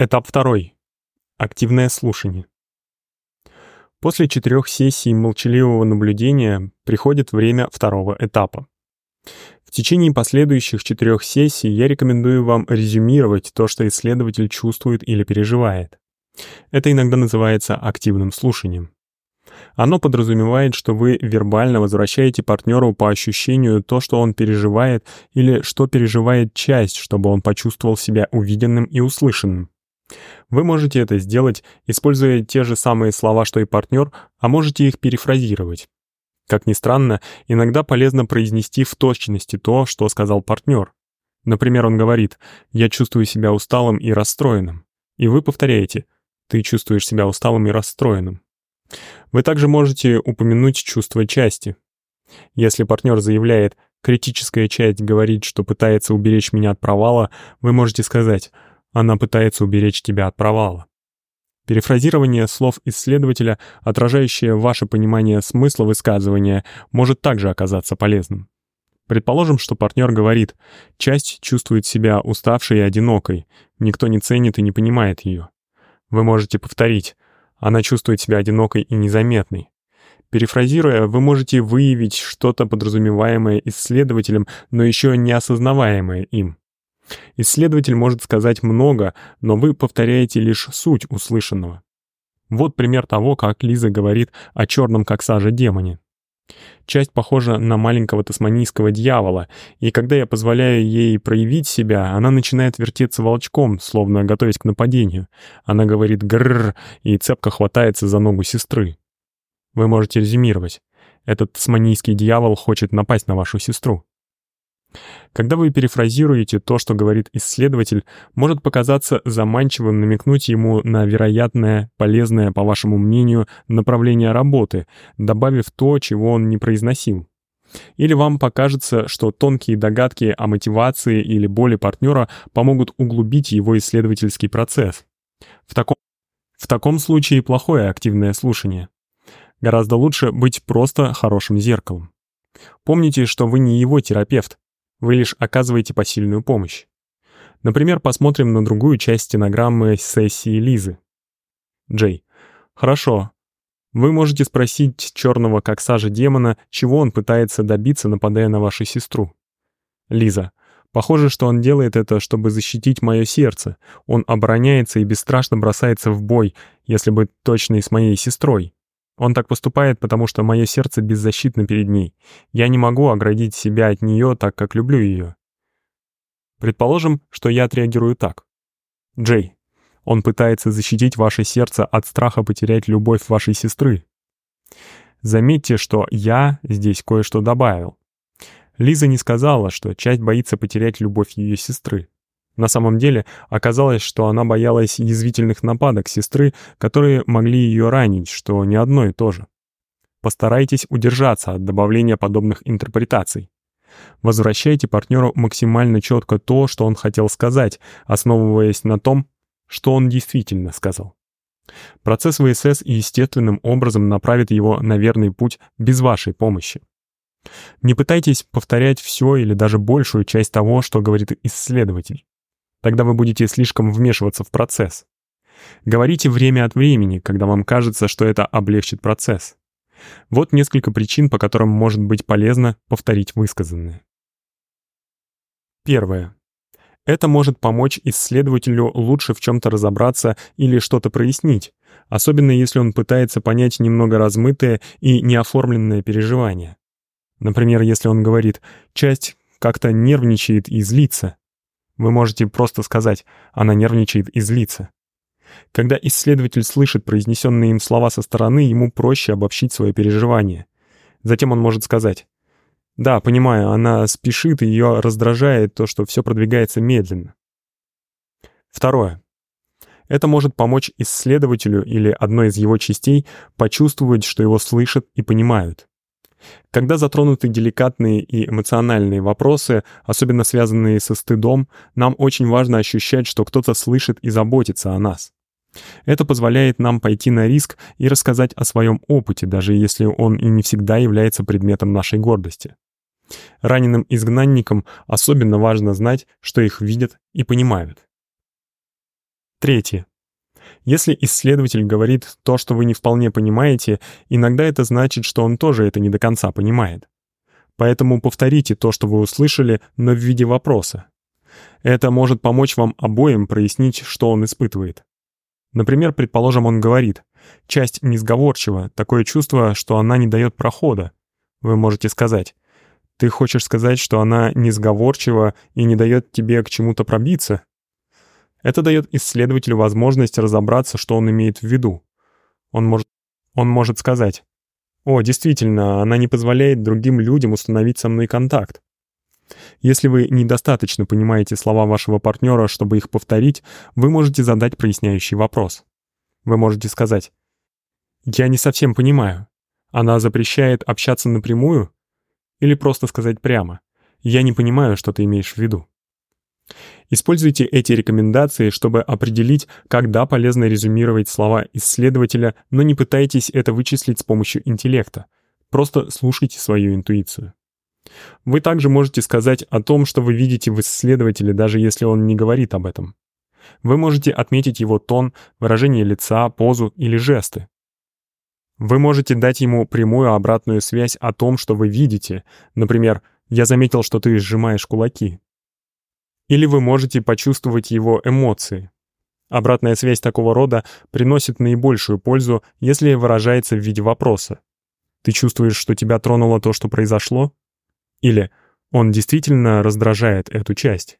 Этап второй. Активное слушание. После четырех сессий молчаливого наблюдения приходит время второго этапа. В течение последующих четырех сессий я рекомендую вам резюмировать то, что исследователь чувствует или переживает. Это иногда называется активным слушанием. Оно подразумевает, что вы вербально возвращаете партнеру по ощущению то, что он переживает или что переживает часть, чтобы он почувствовал себя увиденным и услышанным. Вы можете это сделать, используя те же самые слова, что и партнер, а можете их перефразировать. Как ни странно, иногда полезно произнести в точности то, что сказал партнер. Например, он говорит «я чувствую себя усталым и расстроенным», и вы повторяете «ты чувствуешь себя усталым и расстроенным». Вы также можете упомянуть чувство части. Если партнер заявляет «критическая часть говорит, что пытается уберечь меня от провала», вы можете сказать «она пытается уберечь тебя от провала». Перефразирование слов исследователя, отражающее ваше понимание смысла высказывания, может также оказаться полезным. Предположим, что партнер говорит, часть чувствует себя уставшей и одинокой, никто не ценит и не понимает ее. Вы можете повторить она чувствует себя одинокой и незаметной. Перефразируя, вы можете выявить что-то подразумеваемое исследователем, но еще не осознаваемое им. Исследователь может сказать много, но вы повторяете лишь суть услышанного. Вот пример того, как Лиза говорит о черном как сажа демоне. Часть похожа на маленького тасманийского дьявола, и когда я позволяю ей проявить себя, она начинает вертеться волчком, словно готовясь к нападению. Она говорит «грррр» и цепко хватается за ногу сестры. Вы можете резюмировать. Этот тасманийский дьявол хочет напасть на вашу сестру. Когда вы перефразируете то, что говорит исследователь, может показаться заманчивым намекнуть ему на вероятное, полезное, по вашему мнению, направление работы, добавив то, чего он не произносил. Или вам покажется, что тонкие догадки о мотивации или боли партнера помогут углубить его исследовательский процесс. В таком, в таком случае плохое активное слушание. Гораздо лучше быть просто хорошим зеркалом. Помните, что вы не его терапевт, вы лишь оказываете посильную помощь. Например, посмотрим на другую часть стенограммы сессии Лизы. Джей. Хорошо. Вы можете спросить черного как сажа демона, чего он пытается добиться, нападая на вашу сестру. Лиза. Похоже, что он делает это, чтобы защитить мое сердце. Он обороняется и бесстрашно бросается в бой, если быть точной с моей сестрой. Он так поступает, потому что мое сердце беззащитно перед ней. Я не могу оградить себя от нее так, как люблю ее. Предположим, что я отреагирую так. Джей, он пытается защитить ваше сердце от страха потерять любовь вашей сестры. Заметьте, что я здесь кое-что добавил. Лиза не сказала, что часть боится потерять любовь ее сестры. На самом деле оказалось, что она боялась язвительных нападок сестры, которые могли ее ранить, что не одно и то же. Постарайтесь удержаться от добавления подобных интерпретаций. Возвращайте партнеру максимально четко то, что он хотел сказать, основываясь на том, что он действительно сказал. Процесс ВСС естественным образом направит его на верный путь без вашей помощи. Не пытайтесь повторять все или даже большую часть того, что говорит исследователь. Тогда вы будете слишком вмешиваться в процесс. Говорите время от времени, когда вам кажется, что это облегчит процесс. Вот несколько причин, по которым может быть полезно повторить высказанное. Первое. Это может помочь исследователю лучше в чем-то разобраться или что-то прояснить, особенно если он пытается понять немного размытое и неоформленное переживание. Например, если он говорит «часть как-то нервничает и злится», вы можете просто сказать «она нервничает и злится». Когда исследователь слышит произнесенные им слова со стороны, ему проще обобщить свои переживания. Затем он может сказать «Да, понимаю, она спешит, ее раздражает то, что все продвигается медленно». Второе. Это может помочь исследователю или одной из его частей почувствовать, что его слышат и понимают. Когда затронуты деликатные и эмоциональные вопросы, особенно связанные со стыдом, нам очень важно ощущать, что кто-то слышит и заботится о нас. Это позволяет нам пойти на риск и рассказать о своем опыте, даже если он и не всегда является предметом нашей гордости. Раненым изгнанникам особенно важно знать, что их видят и понимают. Третье. Если исследователь говорит то, что вы не вполне понимаете, иногда это значит, что он тоже это не до конца понимает. Поэтому повторите то, что вы услышали, но в виде вопроса. Это может помочь вам обоим прояснить, что он испытывает. Например, предположим, он говорит, часть несговорчива, такое чувство, что она не дает прохода. Вы можете сказать, ты хочешь сказать, что она несговорчива и не дает тебе к чему-то пробиться? Это дает исследователю возможность разобраться, что он имеет в виду. Он может, он может сказать, «О, действительно, она не позволяет другим людям установить со мной контакт». Если вы недостаточно понимаете слова вашего партнера, чтобы их повторить, вы можете задать проясняющий вопрос. Вы можете сказать, «Я не совсем понимаю. Она запрещает общаться напрямую?» Или просто сказать прямо, «Я не понимаю, что ты имеешь в виду». Используйте эти рекомендации, чтобы определить, когда полезно резюмировать слова исследователя, но не пытайтесь это вычислить с помощью интеллекта. Просто слушайте свою интуицию. Вы также можете сказать о том, что вы видите в исследователе, даже если он не говорит об этом. Вы можете отметить его тон, выражение лица, позу или жесты. Вы можете дать ему прямую обратную связь о том, что вы видите. Например, «Я заметил, что ты сжимаешь кулаки». Или вы можете почувствовать его эмоции. Обратная связь такого рода приносит наибольшую пользу, если выражается в виде вопроса. «Ты чувствуешь, что тебя тронуло то, что произошло?» Или «Он действительно раздражает эту часть?»